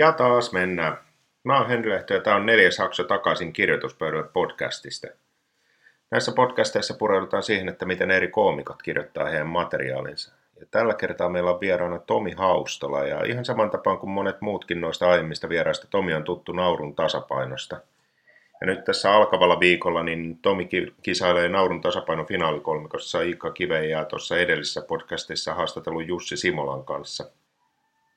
Ja taas mennään. Mä oon Henri Lehto ja tämä on neljäs jakso takaisin kirjoituspöydälle podcastista. Näissä podcasteissa pureudutaan siihen, että miten eri koomikot kirjoittaa heidän materiaalinsa. Ja tällä kertaa meillä on vieraana Tomi Haustola ja ihan saman tapaan kuin monet muutkin noista aiemmista vieraista Tomi on tuttu naurun tasapainosta. Ja nyt tässä alkavalla viikolla niin Tomi kisailee naurun tasapainon finaalikolmikossa Iikka Kiveen ja tuossa edellisessä podcastissa haastatellut Jussi Simolan kanssa –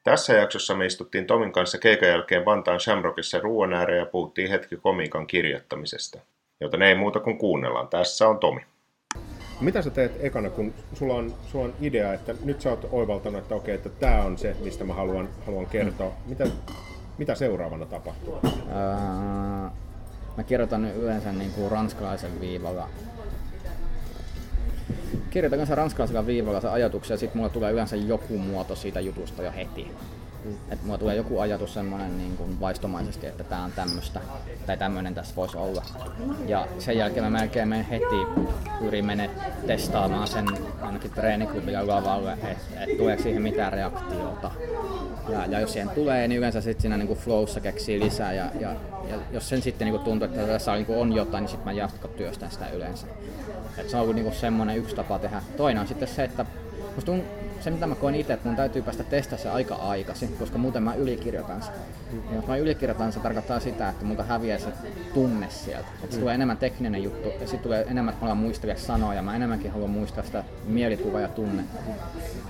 tässä jaksossa me istuttiin Tomin kanssa keikan jälkeen Vantaan Shamrockissa ruoan ääreen ja puhuttiin hetki komiikan kirjoittamisesta. Joten ei muuta kuin kuunnellaan. Tässä on Tomi. Mitä sä teet ekana, kun sulla on, sulla on idea, että nyt sä oot oivaltanut, että okei, että tämä on se, mistä mä haluan, haluan kertoa. Mm. Mitä, mitä seuraavana tapahtuu? Öö, mä kirjoitan yleensä niin kuin ranskalaisen viivalla kirjoitan kanssa ranskalaisella viivalla se ajatuksia ja sitten mulla tulee yleensä joku muoto siitä jutusta jo heti. Mm. Että mulla tulee joku ajatus semmoinen niin kuin vaistomaisesti, että tämä on tämmöistä tai tämmöinen tässä voisi olla. Ja sen jälkeen mä melkein menen heti pyrin mene testaamaan sen ainakin treeniklubilla lavalle, että et tuleeko siihen mitään reaktiota. Ja, ja jos siihen tulee, niin yleensä sitten siinä niin flowssa keksii lisää. Ja, ja, ja jos sen sitten niin tuntuu, että tässä niin on jotain, niin sitten mä jatkotyöstän sitä yleensä. Et se on ollut niinku semmoinen yksi tapa tehdä. Toinen on sitten se, että musta on se mitä mä koen itse, että mun täytyy päästä testaa se aika aikaisin, koska muuten mä ylikirjoitan sen. Ja jos mä ylikirjoitan, se tarkoittaa sitä, että multa häviää se tunne sieltä. Että se mm. tulee enemmän tekninen juttu ja sitten tulee enemmän, että mä muistella sanoja. Mä enemmänkin haluan muistaa sitä mielikuvaa ja tunnetta.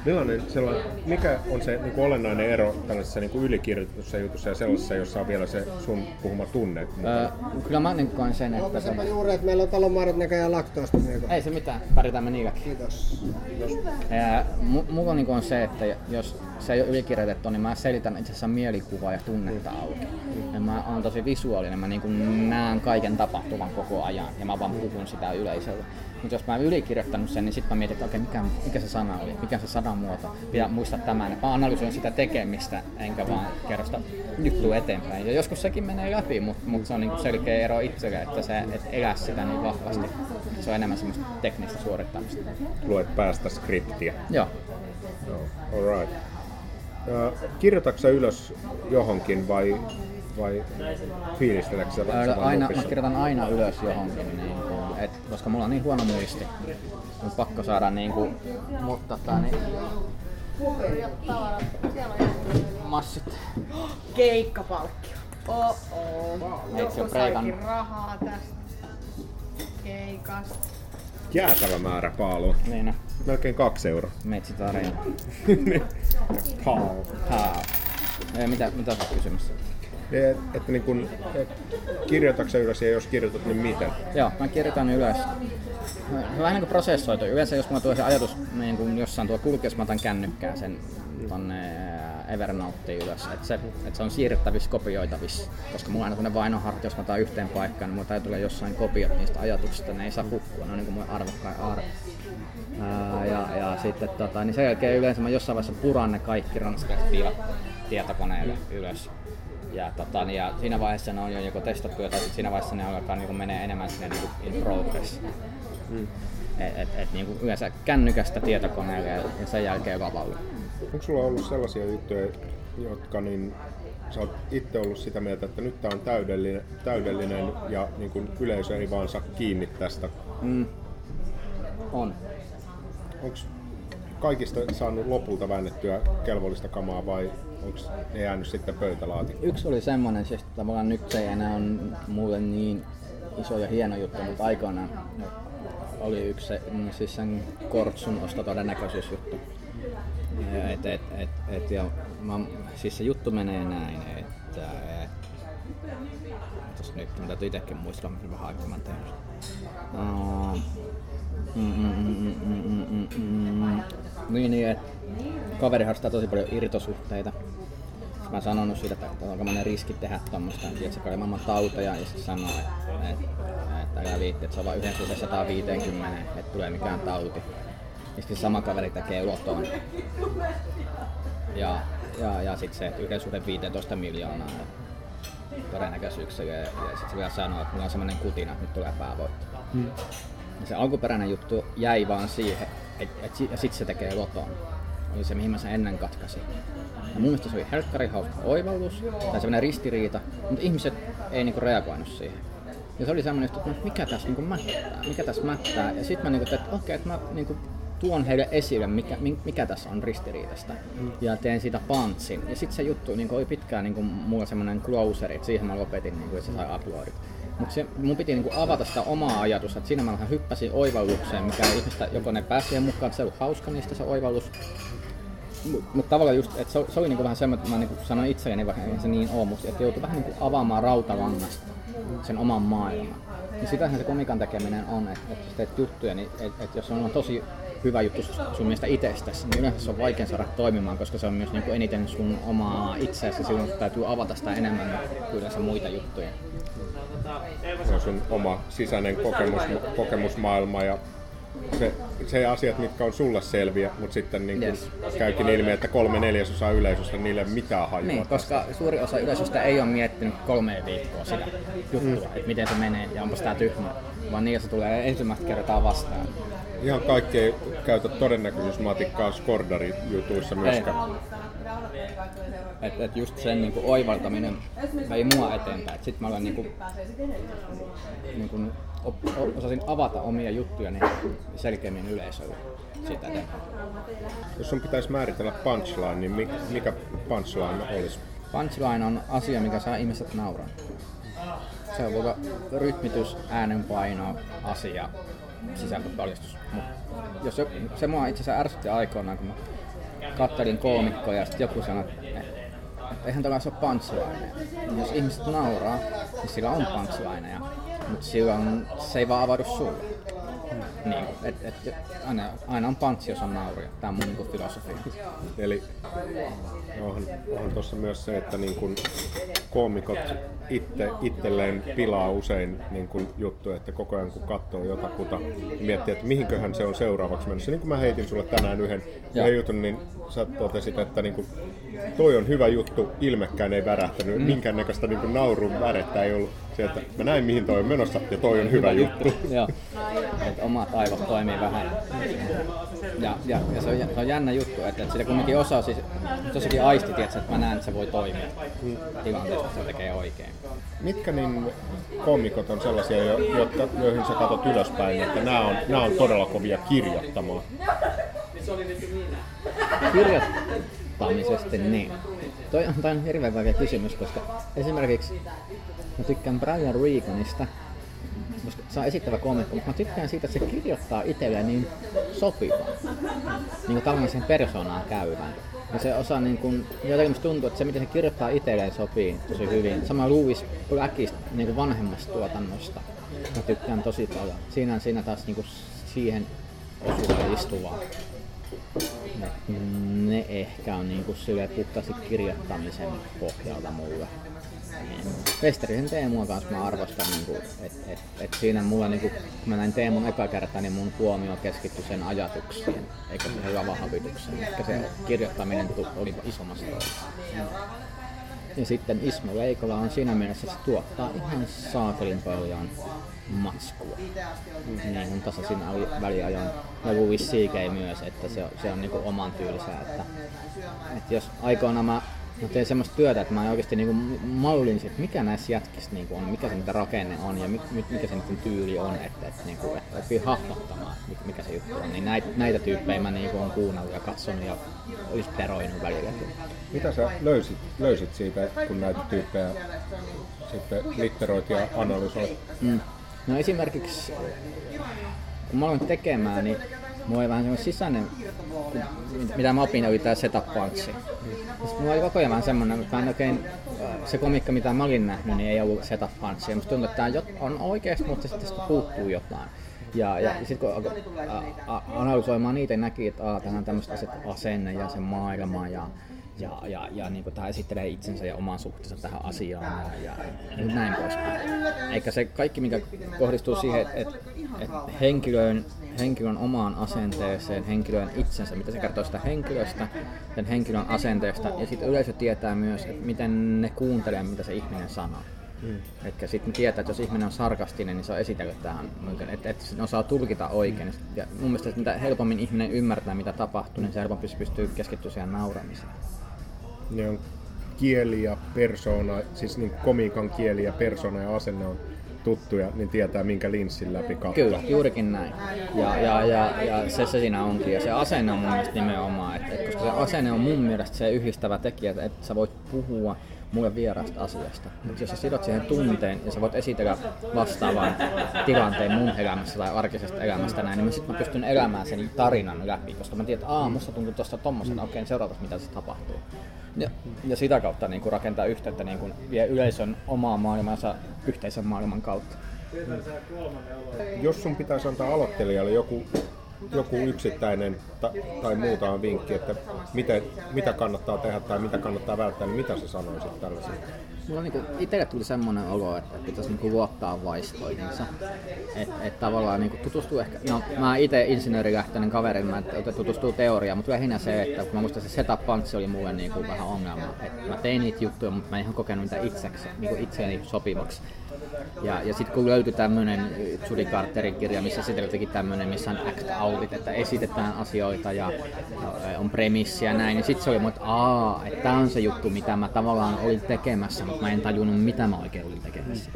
Millainen sellainen, mikä on se niin kuin olennainen ero tällaisessa niin kuin ylikirjoitetussa jutussa ja sellaisessa, jossa on vielä se sun puhuma tunne? Öö, kyllä mä niin koen sen, että... Onko se juuri, että meillä on talonmaarit näköjään laktoosta? Ei se mitään, pärjätään me niilläkin. Kiitos. Kiitos. Ja, mulla on, niin on se, että jos se ei ole ylikirjoitettu, niin mä selitän itse asiassa mielikuvaa ja tunnetta auki. Ja mä oon tosi visuaalinen, mä niin näen kaiken tapahtuvan koko ajan ja mä vaan puhun sitä yleisölle. Mutta jos mä oon ylikirjoittanut sen, niin sitten mä mietin, että okei, mikä, mikä se sana oli, mikä se sanamuoto. Pitää muistaa tämän. Mä analysoin sitä tekemistä, enkä vaan kerro sitä juttua eteenpäin. Ja joskus sekin menee läpi, mutta mut se on niinku selkeä ero itselle, että se et elää sitä niin vahvasti. Se on enemmän semmoista teknistä suorittamista. Luet päästä skriptiä. Joo. No, all right. kirjoitatko ylös johonkin vai, vai fiilisteleksä aina, Mä kirjoitan aina ylös johonkin, niin et, koska mulla on niin huono muisti. On pakko saada niin kuin, mutta tota, niin, massit. Keikkapalkkio. Oh oh. Joku saikin rahaa tästä keikasta. Jäätävä määrä paalua. Niin Melkein kaksi euroa. Metsi tarina. Paalu. Paalu. Mitä, mitä on kysymys? Et, että niin kun, et, kirjoitatko ylös ja jos kirjoitat, niin miten? Joo, mä kirjoitan ylös. Vähän niin kuin prosessoitu. Yleensä jos mulla tulee se ajatus niin kuin jossain tuo kulkeessa, mä otan kännykkään sen tonne Evernoteen ylös. Että se, et se on siirrettävissä, kopioitavissa. Koska mulla aina sellainen vainohartti, jos mä otan yhteen paikkaan, niin mulla täytyy olla jossain kopiot niistä ajatuksista. Ne ei saa hukkua, ne on niin kuin mun arvokkain arvo. Ää, ja, ja sitten tota, niin sen jälkeen yleensä mä jossain vaiheessa puran ne kaikki ranskalaiset tietokoneelle ylös. Ja, tota, niin, ja siinä vaiheessa ne on jo joko testattu tai siinä vaiheessa ne alkaa niin menee enemmän sinne niin in progress. Mm. Et, et, et, niin kuin yleensä kännykästä tietokoneelle ja sen jälkeen lavalle. Onko sulla ollut sellaisia juttuja, jotka niin, sä oot itse ollut sitä mieltä, että nyt tämä on täydellinen, täydellinen ja niin kuin yleisö ei vaan saa kiinni tästä? Mm. On. Onko kaikista saanut lopulta väännettyä kelvollista kamaa vai onko ne jäänyt sitten pöytälaatikkoon? Yksi oli semmoinen, siis tavallaan nyt se ei enää on mulle niin iso ja hieno juttu, mutta aikoinaan oli yksi se, siis sen kortsun ostotodennäköisyysjuttu. Et, et, et, et, ja mä, siis se juttu menee näin, että et, nyt mun täytyy itsekin muistaa, mitä vähän aikaa mä tehnyt. Uh, mm, mm, mm, mm, niin, niin, että kaveri harrastaa tosi paljon irtosuhteita. Mä oon sanonut siitä, että on aikamoinen riski tehdä tuommoista, että se oli maailman tauteja ja se sanoo, että, että, että älä viitti, että se on vain yhden suhteen 150, että tulee mikään tauti. Ja sitten sama kaveri tekee uloton. Ja, ja, ja sitten se, että yhden suhde 15 miljoonaa todennäköisyyksiä. Ja, ja sitten se vielä sanoo, että mulla on semmoinen kutina, että nyt tulee päävoitto. Hmm. Ja se alkuperäinen juttu jäi vaan siihen, et, et, ja sitten se tekee loton. oli se, mihin mä sen ennen katkasin. Ja mun mielestä se oli helkkari hauska oivallus, tai semmoinen ristiriita, mutta ihmiset ei niinku reagoinut siihen. Ja se oli semmoinen, että no, mikä tässä niinku mättää, mikä tässä mättää. Ja sitten mä niinku, että okei, okay, että mä niinku tuon heille esille, mikä, mi- mikä tässä on ristiriitasta. Ja teen siitä pantsin. Ja sitten se juttu niin oli pitkään niin mulla semmoinen closeri, että siihen mä lopetin, niin kuin, että se sai uploadit. Mutta mun piti niin avata sitä omaa ajatusta, että siinä mä vähän hyppäsin oivallukseen, mikä ihmistä, joko ne pääsi mukaan, että se oli hauska niistä se oivallus, mutta mut tavallaan just, että se, se oli niinku vähän semmoinen, että mä niinku sanoin itselleni, vaikka ei se niin ole, mutta että joutui vähän niinku avaamaan rautalangasta sen oman maailman. Ja sitähän se komikan tekeminen on, että, että teet juttuja, niin että, että jos on tosi hyvä juttu sun mielestä itsestäsi, niin yleensä se on vaikea saada toimimaan, koska se on myös niin kuin eniten sun omaa itseäsi, silloin täytyy avata sitä enemmän kuin yleensä muita juttuja. Se on sun oma sisäinen kokemus, kokemusmaailma ja se, se asiat, mitkä on sulle selviä, mutta sitten niin yes. käykin ilmi, että kolme neljäsosaa yleisöstä niille ei mitään hajua. Niin, koska suuri osa yleisöstä ei ole miettinyt kolme viikkoa sitä juttua, mm. että miten se menee ja onko tämä tyhmä, vaan niin, se tulee ensimmäistä kertaa vastaan. Ihan kaikki ei käytä todennäköisyysmatikkaa Skordari-jutuissa myöskään. Et, et just sen niinku oivaltaminen vei mua eteenpäin. Sitten mä olen niinku, niinku osasin avata omia juttuja niin selkeämmin yleisölle sitä Jos sun pitäisi määritellä punchline, niin mikä punchline olisi? Punchline on asia, mikä saa ihmiset nauraa. Se on vaikka rytmitys, äänenpaino, asia, sisältöpaljastus. Mut jos joku, se mua itse asiassa ärsytti aikoinaan, kun mä kattelin koomikkoja ja sitten joku sanoi, että eihän tällä ole punchline. Jos ihmiset nauraa, niin sillä on punchlineja mutta silloin se ei vaan avaudu sulle. Niin, et, et, aina, aina on panssi, jos on nauria. Tämä on mun niin filosofia. Eli onhan, onhan tuossa myös se, että niin kun koomikot itse, itselleen pilaa usein niin kun juttuja, että koko ajan kun katsoo jotakuta, niin miettii, että mihinköhän se on seuraavaksi mennessä. Niin kuin mä heitin sulle tänään yhden, yhden jutun, niin sä totesit, että niin kun, toi on hyvä juttu, ilmekään ei värähtänyt, mm. minkäännäköistä niin naurun värettä ei ollut. Se, että mä näin mihin toi on menossa ja toi on hyvä, hyvä juttu. juttu. Joo, että omat aivot toimii vähän. Ja, ja, ja se, on, se on jännä juttu, että, että sitä kumminkin osaa, siis tosikin aisti, että mä näen, että se voi toimia mm. tilanteessa, että se tekee oikein. Mitkä niin komikot on sellaisia, jotka, joihin sä katsot ylöspäin, että nämä on, nämä on todella kovia kirjoittamaan? Kirjoittamisesta niin. Toi on, toi on hirveän vaikea kysymys, koska esimerkiksi mä tykkään Brian Reganista, koska se on esittävä komikko, mutta mä tykkään siitä, että se kirjoittaa itselleen niin sopivaa, niin kuin tällaisen persoonaan käyvän. Ja se osaa niin kuin, jotenkin musta tuntuu, että se miten se kirjoittaa itselleen sopii tosi hyvin. Sama Louis Blackista niin kuin vanhemmasta tuotannosta. Mä tykkään tosi paljon. Siinä siinä taas niin kuin siihen osuva istuvaa. Ne, ne ehkä on niin kuin sille puhtaasti kirjoittamisen pohjalta mulle. Westerisen Teemua kanssa mä arvostan, niin että et, et siinä mulla, niin kun mä näin Teemun eka kerta, niin mun huomio keskittyi sen ajatuksiin, eikä siihen lavahapitukseen. Ehkä se kirjoittaminen oli isommassa roolissa. Ja sitten Ismo Leikola on siinä mielessä, että se tuottaa ihan saakelin paljon matskua. Niin kuin tässä siinä oli väliajoin. Ja Louis C.K. myös, että se on, se on niinku oman tyylisää. Että, että jos aikoina mä mä teen semmoista työtä, että mä oikeasti niinku mallin että mikä näissä jätkissä niinku on, mikä se rakenne on ja mikä se niiden tyyli on, että, että, niinku, että oppii hahmottamaan, mikä se juttu on. Niin näitä, näitä tyyppejä mä niinku on kuunnellut ja katsonut ja inspiroinut välillä. Mitä sä löysit, löysit siitä, kun näitä tyyppejä sitten litteroit ja analysoit? Mm. No esimerkiksi kun mä aloin tekemään, niin mulla oli vähän semmoinen sisäinen, mitä mä opin, oli tää setup punchi. Sitten mulla oli koko ajan vähän semmoinen, että mä en oikein, se komikka mitä mä olin nähnyt, niin ei ollut setup. Ja musta tuntuu, että tää on oikeasti, mutta sitten puuttuu jotain. Ja, ja sitten kun analysoimaan niitä, niin näki, että aah, tähän on tämmöistä asenne ja se maailma ja ja, ja, ja niin kuin tämä esittelee itsensä ja oman suhteensa tähän asiaan ja, ja, näin poispäin. Eikä se kaikki, mikä kohdistuu siihen, että et, et henkilön, henkilön omaan asenteeseen, henkilön itsensä, mitä se kertoo sitä henkilöstä, sen henkilön asenteesta ja sitten yleisö tietää myös, että miten ne kuuntelee, mitä se ihminen sanoo. Mm. Että sitten tietää, että jos ihminen on sarkastinen, niin se on esitellyt tähän, että, että se osaa tulkita oikein. Mm. Ja mun mielestä että mitä helpommin ihminen ymmärtää, mitä tapahtuu, niin se helpompi pystyy keskittyä siihen nauramiseen. Ne on kieli ja persona, siis niin komiikan kieli ja persona ja asenne on tuttuja, niin tietää minkä linssin läpi katsoo. Kyllä, juurikin näin. Ja, ja, ja, ja se, se siinä onkin. Ja se asenne on mun mielestä nimenomaan, että, että koska se asenne on mun mielestä se yhdistävä tekijä, että, että sä voit puhua mulle vieraasta asiasta. Mutta jos sä sidot siihen tunteen ja sä voit esitellä vastaavan tilanteen mun elämässä tai arkisesta elämästä näin, niin mä sitten mä pystyn elämään sen tarinan läpi, koska mä tiedän, että aah, musta tuntuu tuosta tommosena, okei, okay, seuraavaksi mitä se tapahtuu. Ja, ja sitä kautta niin kuin rakentaa yhteyttä niin kuin vie yleisön omaa maailmansa yhteisen maailman kautta. Jos sun pitäisi antaa aloittelijalle joku, joku yksittäinen ta, tai muutama vinkki, että mitä, mitä kannattaa tehdä tai mitä kannattaa välttää, niin mitä sä sanoisit tällaisesta? Mulla niinku, itselle tuli semmoinen olo, että pitäisi niinku luottaa vaistoihinsa. Että et tavallaan niinku tutustuu ehkä, no mä itse insinöörilähtöinen kaveri, mä tutustuu teoriaan, mutta lähinnä se, että kun mä muistan se setup punch oli mulle niinku vähän ongelma. Et mä tein niitä juttuja, mutta mä en ihan kokenut niitä itseksi, niinku itseäni sopivaksi. Ja, ja sitten kun löytyi tämmöinen Judy Carterin kirja, missä sitten teki tämmöinen, missä on act outit, että esitetään asioita ja, on premissi ja näin, niin sitten se oli että aa, että tämä on se juttu, mitä mä tavallaan olin tekemässä, mä en tajunnut, mitä mä oikein olin tekemässä.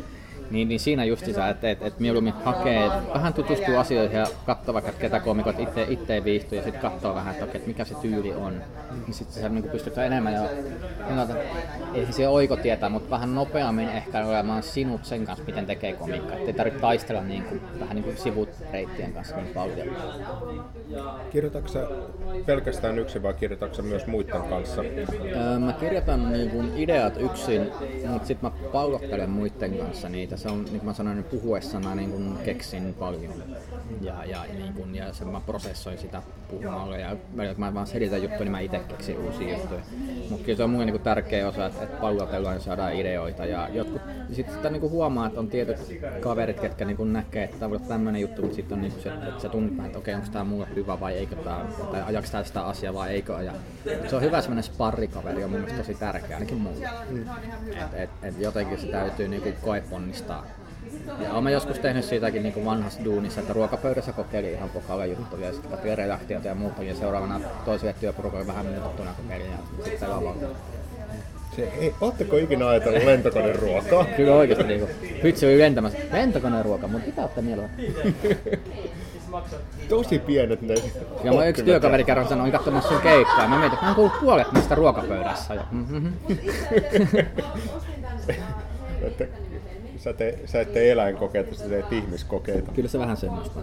Niin, niin siinä justiinsa, että et, et mieluummin hakee, vähän tutustuu asioihin ja katsoo vaikka, että ketä komikot itse, itse viihtyy ja sitten katsoo vähän, että, okay, että mikä se tyyli on. Niin sitten sä niin pystyt enemmän jo, ei se oiko tietää, mutta vähän nopeammin ehkä olemaan sinut sen kanssa, miten tekee komiikka. Että ei tarvitse taistella niin kuin, vähän niin kuin sivureittien kanssa niin paljon. Kirjoitatko pelkästään yksin vai kirjoitatko myös muiden kanssa? Öö, mä kirjoitan niin kuin ideat yksin, mutta sitten mä pallottelen muiden kanssa niitä se on, niin kuin mä sanoin, puhuessana niin kuin keksin paljon. Ja, ja, niin kuin, ja sen mä prosessoin sitä puhumalla. Ja välillä kun mä vaan selitän juttuja, niin mä itse keksin uusia juttuja. Mutta kyllä se on mun niin tärkeä osa, että, että pallotellaan ja saadaan ideoita. Ja jotkut, sitten sitä niin huomaa, että on tietyt kaverit, ketkä niin näkee, että tämä on tämmöinen juttu, mutta sitten on niin se, että sä että okei, onko tämä mulle hyvä vai eikö tämä, tai ajaks tää sitä asiaa vai eikö aja. Se on hyvä semmoinen sparrikaveri, on mun mielestä tosi tärkeä, ainakin mulle. Mm. Et, et, et jotenkin se täytyy niin koeponnistaa. Ja olen joskus tehnyt siitäkin niin vanhassa duunissa, että ruokapöydässä kokeilin ihan pokaalla juttuja ja sitten katsoin ja muuta ja seuraavana toiselle työporukalle vähän muutettuna kokeilin ja sitten lavalla. Se, ei, ootteko ikinä ajatellut lentokoneruokaa? Kyllä oikeasti niinku. Hytsi oli lentämässä. Lentokoneruoka, mutta mitä olette mielellä? Tosi pienet ne. Ja mä yksi työkaveri kerran sanoi, katsomassa sun keikkaa. Mä mietin, että mä oon kuullut puolet niistä ruokapöydässä. Ja, mm-hmm. Sä, te, sä et tee eläinkokeita, sä teet ihmiskokeita. Kyllä se vähän semmoista.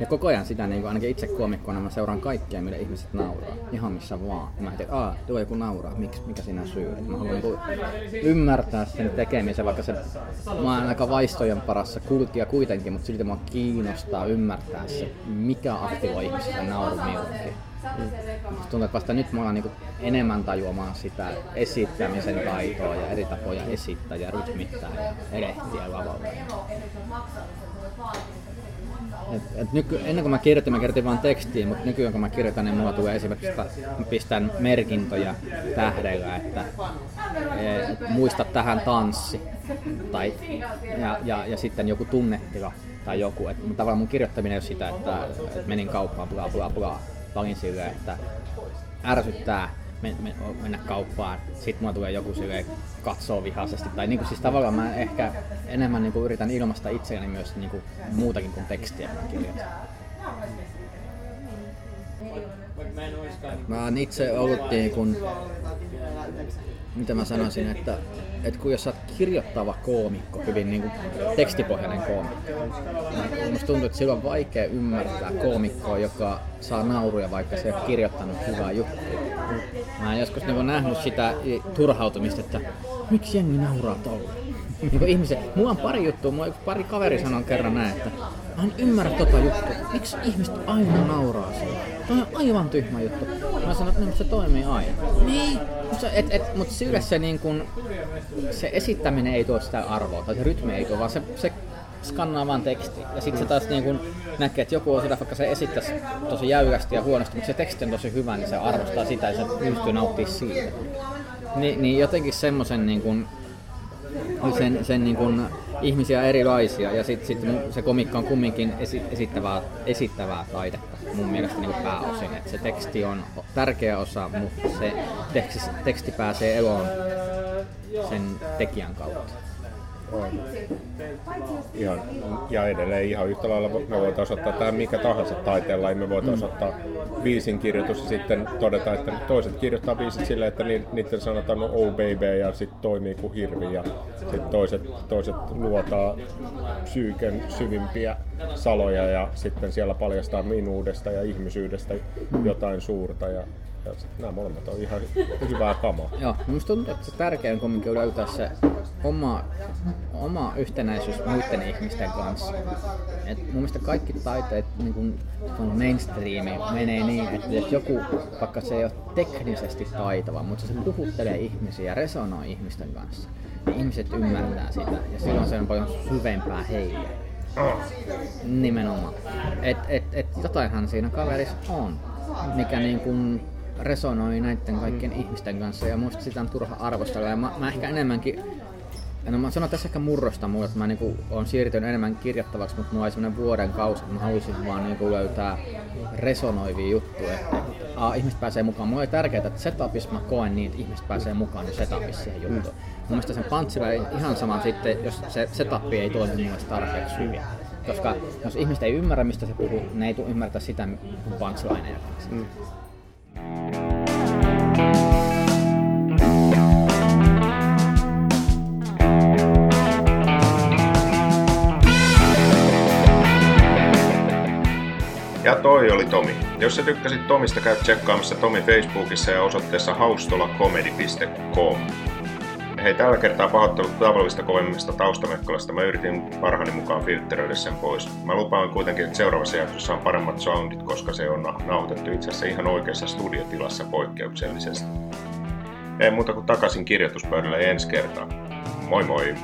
Ja koko ajan sitä, niin ainakin itse komikkona, mä seuraan kaikkea, mitä ihmiset nauraa. Ihan missä vaan. Ja mä ajattelin, että tuo joku nauraa, Miks, mikä siinä syy. Et mä haluan niin ymmärtää sen tekemisen, vaikka se, mä oon aika vaistojen parassa kulkija kuitenkin, mutta silti mua kiinnostaa ymmärtää se, mikä aktivoi ihmisen nauru milloinkin. Mm. Tuntuu, että vasta nyt me ollaan niin enemmän tajuamaan sitä esittämisen taitoa ja eri tapoja esittää ja rytmittää ja erehtiä lavalla. Et, et nyky, ennen kuin mä kirjoitin, mä kirjoitin vain tekstiin, mutta nykyään kun mä kirjoitan, niin mulla tulee esimerkiksi, että mä pistän merkintöjä tähdellä, että et, muista tähän tanssi. Tai, ja, ja, ja sitten joku tunnetila tai joku. Et, tavallaan mun kirjoittaminen ei ole sitä, että, että menin kauppaan, bla bla bla paljon silleen, että ärsyttää mennä kauppaan. Sitten mulla tulee joku silleen katsoo vihaisesti. Tai niin kuin, siis tavallaan mä ehkä enemmän niin kuin yritän ilmaista itseäni myös niin kuin muutakin kuin tekstiä, kun kirjoitan. Mä oon itse ollut niin kuin, mitä mä sanoisin, että, että kun jos sä oot kirjoittava koomikko, hyvin niin kuin tekstipohjainen koomikko, niin musta tuntuu, että silloin on vaikea ymmärtää koomikkoa, joka saa nauruja, vaikka se ei ole kirjoittanut hyvää juttua. Mä oon joskus niin nähnyt sitä turhautumista, että miksi jengi nauraa tolla? Niin kuin ihmiset, mulla on pari juttua, mulla pari kaveri sanoi kerran näin, että mä en ymmärrä tota juttua. Miksi ihmiset aina nauraa siihen? Toi on aivan tyhmä juttu. Mä sanoin, että se toimii aina. Niin, mutta, et, et, mutta sille se, niin kun, se esittäminen ei tuo sitä arvoa, tai se rytmi ei tuo, vaan se, se skannaa vaan teksti. Ja sitten se taas niin kun näkee, että joku on sitä, vaikka se esittäisi tosi jäykästi ja huonosti, mutta se teksti on tosi hyvä, niin se arvostaa sitä ja se pystyy nauttimaan siitä. Ni, niin jotenkin semmoisen niin kun, sen, sen niin kuin ihmisiä erilaisia ja sitten sit se komikka on kumminkin esi- esittävää, esittävää taidetta mun mielestä niin pääosin. Et se teksti on tärkeä osa, mutta se teksti, teksti pääsee eloon sen tekijän kautta. On. Ihan, ja edelleen ihan yhtä lailla me voitaisiin ottaa tähän mikä tahansa taiteella, me voitaisiin ottaa biisin kirjoitus ja sitten todeta, että toiset kirjoittaa biisit silleen, että ni- niiden sanotaan no oh baby ja sitten toimii kuin hirvi ja sitten toiset, toiset luotaa psyyken syvimpiä saloja ja sitten siellä paljastaa minuudesta ja ihmisyydestä jotain suurta ja, nämä molemmat on ihan hyvää kamaa. Joo, minusta tuntuu, että se tärkein on kumminkin löytää se oma, oma yhtenäisyys muiden ihmisten kanssa. Et mun mielestä kaikki taiteet niin kun, on mainstreami menee niin, että jos joku, vaikka se ei ole teknisesti taitava, mutta se puhuttelee ihmisiä ja resonoi ihmisten kanssa, niin ihmiset ymmärtää sitä ja silloin se on paljon syvempää heille. Nimenomaan. Et, et, et jotainhan siinä kaverissa on, mikä niin kuin resonoi näiden kaikkien ihmisten kanssa ja muista sitä on turha arvostella. Ja mä, mä ehkä enemmänkin, no mä sanon tässä ehkä murrosta mulle, että mä niinku oon siirtynyt enemmän kirjoittavaksi, mutta mulla oli semmonen vuoden kausi, että mä halusin vaan niinku löytää resonoivia juttuja, että a, ihmiset pääsee mukaan. Mulla oli tärkeää, että setupissa mä koen niin, että ihmiset pääsee mukaan niin setupissa siihen juttuun. Mun mielestä sen punchline ihan sama sitten, jos se setup ei toimi mulle tarpeeksi hyvin. Koska jos ihmiset ei ymmärrä, mistä se puhuu, ne ei tule ymmärtää sitä punchlineja kanssa. Mm. Ja toi oli Tomi. Jos sä tykkäsit Tomista, käy tsekkaamassa Tomi Facebookissa ja osoitteessa haustolakomedi.com. Hei, tällä kertaa pahoittelut tavallista kovemmista taustamekkolasta. Mä yritin parhaani mukaan filtteröidä sen pois. Mä lupaan kuitenkin, että seuraavassa jaksossa on paremmat soundit, koska se on nauhoitettu itse asiassa ihan oikeassa studiotilassa poikkeuksellisesti. Ei muuta kuin takaisin kirjoituspöydälle ensi kertaa. Moi moi!